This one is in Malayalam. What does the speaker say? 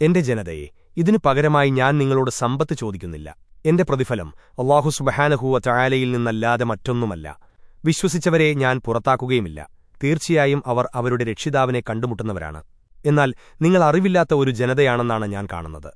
എന്റെ ജനതയെ ഇതിനു പകരമായി ഞാൻ നിങ്ങളോട് സമ്പത്ത് ചോദിക്കുന്നില്ല. എന്റെ പ്രതിഫലം അള്ളാഹു സുബഹാനഹൂവ ചായാലയിൽ നിന്നല്ലാതെ മറ്റൊന്നുമല്ല. വിശ്വസിച്ചവരെ ഞാൻ പുറത്താക്കുകയുമില്ല. തീർച്ചയായും അവർ അവരുടെ രക്ഷിതാവിനെ കണ്ടുമുട്ടുന്നവരാണ്. എന്നാൽ നിങ്ങൾ അറിവില്ലാത്ത ഒരു ജനതയാണെന്നാണ് ഞാൻ കാണുന്നത്.